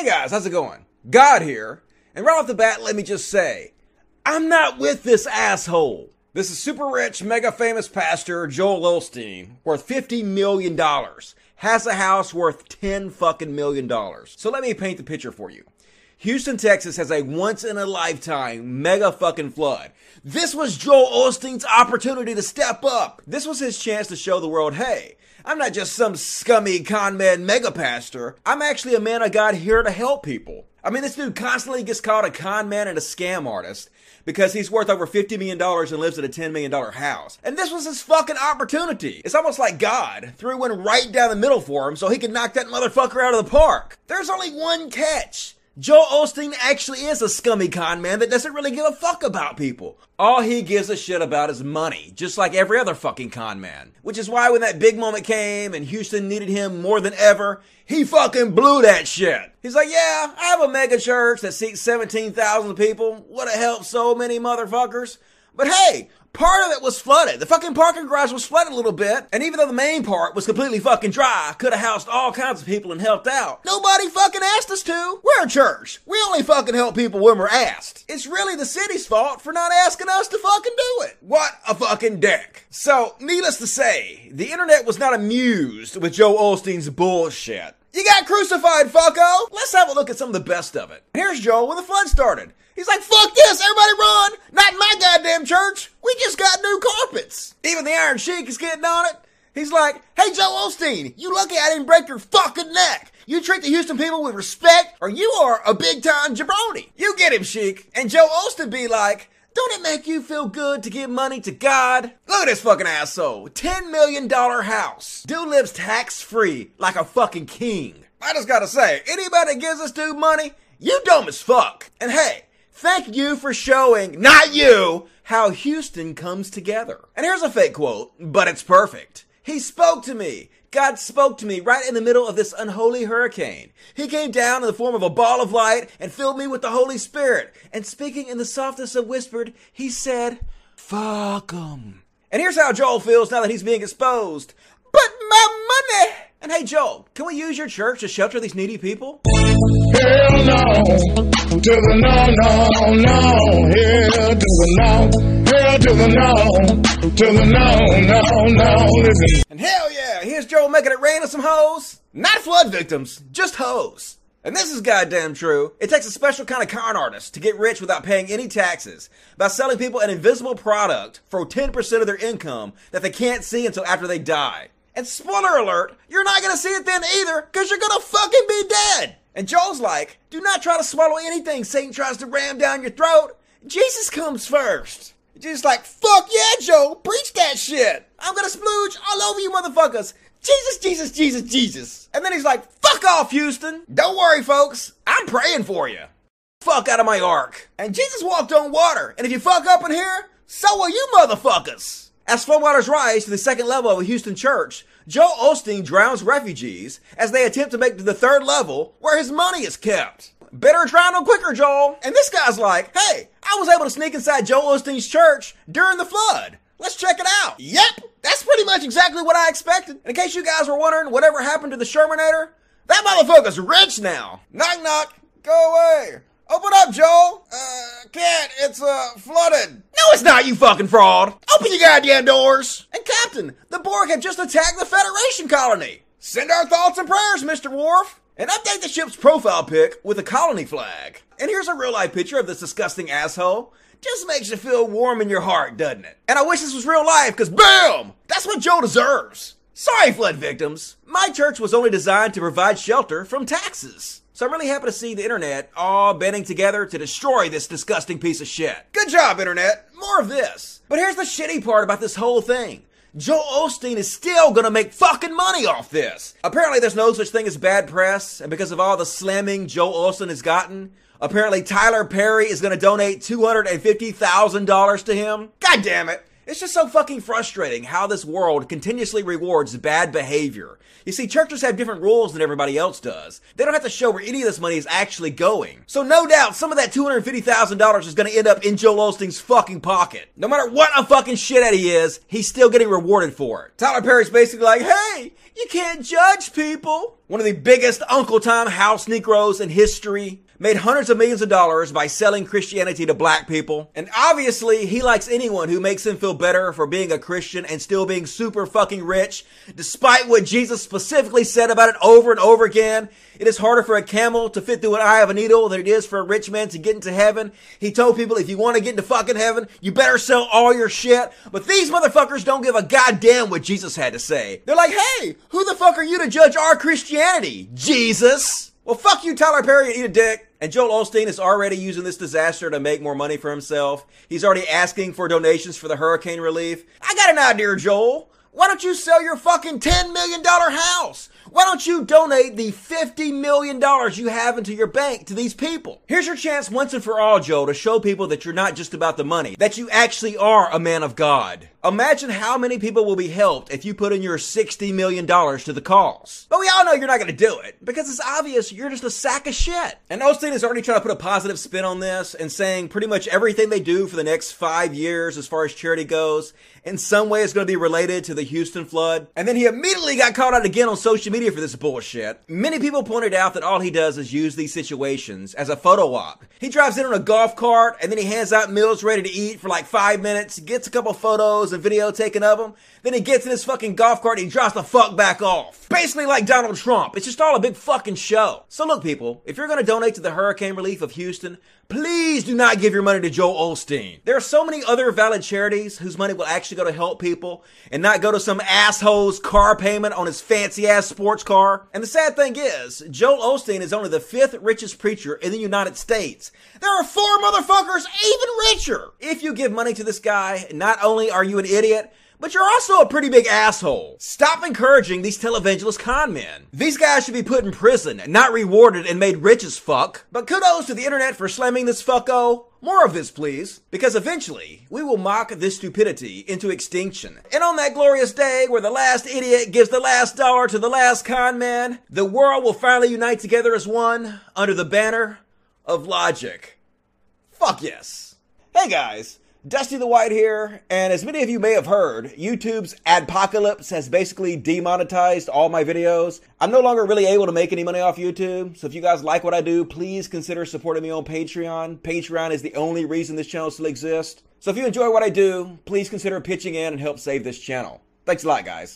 Hey guys, how's it going? God here. And right off the bat, let me just say, I'm not with this asshole. This is super rich, mega famous pastor Joel Osteen, worth $50 million, has a house worth 10 fucking million dollars. So let me paint the picture for you. Houston, Texas has a once in a lifetime mega fucking flood. This was Joel Osteen's opportunity to step up. This was his chance to show the world, hey, I'm not just some scummy con man mega pastor. I'm actually a man of God here to help people. I mean, this dude constantly gets called a con man and a scam artist because he's worth over $50 million and lives in a $10 million house. And this was his fucking opportunity. It's almost like God threw one right down the middle for him so he could knock that motherfucker out of the park. There's only one catch. Joel Osteen actually is a scummy con man that doesn't really give a fuck about people. All he gives a shit about is money, just like every other fucking con man. Which is why when that big moment came and Houston needed him more than ever, he fucking blew that shit. He's like, yeah, I have a mega church that seats 17,000 people. Would have helped so many motherfuckers. But hey, Part of it was flooded. The fucking parking garage was flooded a little bit, and even though the main part was completely fucking dry, could have housed all kinds of people and helped out. Nobody fucking asked us to. We're a church. We only fucking help people when we're asked. It's really the city's fault for not asking us to fucking do it. What a fucking dick. So, needless to say, the internet was not amused with Joe Osteen's bullshit. You got crucified, fucko! Let's have a look at some of the best of it. Here's Joel when the flood started. He's like, fuck this, everybody run! Not in my goddamn church! We just got new carpets! Even the Iron Sheik is getting on it. He's like, hey, Joe Osteen, you lucky I didn't break your fucking neck. You treat the Houston people with respect, or you are a big time jabroni. You get him, Sheik. And Joe Osteen be like, don't it make you feel good to give money to God? Look at this fucking asshole. $10 million house. Dude lives tax free like a fucking king. I just gotta say, anybody gives this dude money, you dumb as fuck. And hey, thank you for showing, not you, how Houston comes together. And here's a fake quote, but it's perfect. He spoke to me. God spoke to me right in the middle of this unholy hurricane. He came down in the form of a ball of light and filled me with the Holy Spirit. And speaking in the softest of whispered, he said, Fuck 'em. And here's how Joel feels now that he's being exposed. But my money! And hey, Joel, can we use your church to shelter these needy people? Hell no. To the no, no, no. Hell to the no. Hell to the no. To the no, no, no. Listen. And hell yeah, Joel making it rain on some hoes. Not flood victims, just hoes. And this is goddamn true. It takes a special kind of con artist to get rich without paying any taxes by selling people an invisible product for 10% of their income that they can't see until after they die. And spoiler alert, you're not gonna see it then either, cause you're gonna fucking be dead. And Joel's like, do not try to swallow anything Satan tries to ram down your throat. Jesus comes first. Jesus like, fuck yeah, Joe, preach that shit. I'm gonna splooge all over you motherfuckers. Jesus, Jesus, Jesus, Jesus. And then he's like, fuck off, Houston. Don't worry, folks. I'm praying for you. Fuck out of my ark. And Jesus walked on water. And if you fuck up in here, so will you motherfuckers. As floodwaters rise to the second level of a Houston church, Joe Osteen drowns refugees as they attempt to make to the third level where his money is kept. Better drown them quicker, Joel. And this guy's like, hey, I was able to sneak inside Joel Osteen's church during the flood. Let's check it out. Yep, that's pretty much exactly what I expected. In case you guys were wondering whatever happened to the Shermanator, that motherfucker's rich now. Knock knock, go away. Open up, Joel. Uh, can't. It's, uh, flooded. No, it's not, you fucking fraud. Open your goddamn doors. And Captain, the Borg have just attacked the Federation colony. Send our thoughts and prayers, Mr. Worf. And update the ship's profile pic with a colony flag. And here's a real life picture of this disgusting asshole. Just makes you feel warm in your heart, doesn't it? And I wish this was real life, cause BAM! That's what Joe deserves. Sorry, flood victims. My church was only designed to provide shelter from taxes. So I'm really happy to see the internet all banding together to destroy this disgusting piece of shit. Good job, internet. More of this. But here's the shitty part about this whole thing. Joe Osteen is still gonna make fucking money off this. Apparently there's no such thing as bad press, and because of all the slamming Joe Osteen has gotten, apparently Tyler Perry is gonna donate $250,000 to him. God damn it. It's just so fucking frustrating how this world continuously rewards bad behavior. You see, churches have different rules than everybody else does. They don't have to show where any of this money is actually going. So no doubt some of that $250,000 is gonna end up in Joel Osteen's fucking pocket. No matter what a fucking shithead he is, he's still getting rewarded for it. Tyler Perry's basically like, hey, you can't judge people. one of the biggest Uncle Tom house Negroes in history, made hundreds of millions of dollars by selling Christianity to black people. And obviously, he likes anyone who makes him feel better for being a Christian and still being super fucking rich, despite what Jesus specifically said about it over and over again. It is harder for a camel to fit through an eye of a needle than it is for a rich man to get into heaven. He told people, if you want to get into fucking heaven, you better sell all your shit. But these motherfuckers don't give a goddamn what Jesus had to say. They're like, hey, who the fuck are you to judge our Christianity? Jesus! Well, fuck you, Tyler Perry, and eat a dick. And Joel Osteen is already using this disaster to make more money for himself. He's already asking for donations for the hurricane relief. I got an idea, Joel. Why don't you sell your fucking $10 million house? Why don't you donate the $50 million you have into your bank to these people? Here's your chance once and for all, Joel, to show people that you're not just about the money, that you actually are a man of God. Imagine how many people will be helped if you put in your $60 million to the cause. But we all know you're not going to do it because it's obvious you're just a sack of shit. And Osteen is already trying to put a positive spin on this and saying pretty much everything they do for the next five years as far as charity goes in some way is going to be related to the Houston flood. And then he immediately got called out again on social media for this bullshit. Many people pointed out that all he does is use these situations as a photo op. He drives in on a golf cart and then he hands out meals ready to eat for like five minutes, gets a couple photos and video taken of him. Then he gets in his fucking golf cart and he drops the fuck back off. Basically like Donald Trump. It's just all a big fucking show. So look people, if you're going to donate to the hurricane relief of Houston, please do not give your money to Joel Osteen. There are so many other valid charities whose money will actually go to help people and not go to some asshole's car payment on his fancy ass sports car. And the sad thing is, Joel Osteen is only the fifth richest preacher in the United States. There are four motherfuckers even richer. If you give money to this guy, not only are you an idiot, but you're also a pretty big asshole. Stop encouraging these televangelist con men. These guys should be put in prison, not rewarded and made rich as fuck. But kudos to the internet for slamming this fucko. More of this, please, because eventually we will mock this stupidity into extinction. And on that glorious day where the last idiot gives the last dollar to the last con man, the world will finally unite together as one under the banner of logic. Fuck yes. Hey guys. Dusty the White here, and as many of you may have heard, YouTube's Adpocalypse has basically demonetized all my videos. I'm no longer really able to make any money off YouTube, so if you guys like what I do, please consider supporting me on Patreon. Patreon is the only reason this channel still exists. So if you enjoy what I do, please consider pitching in and help save this channel. Thanks a lot, guys.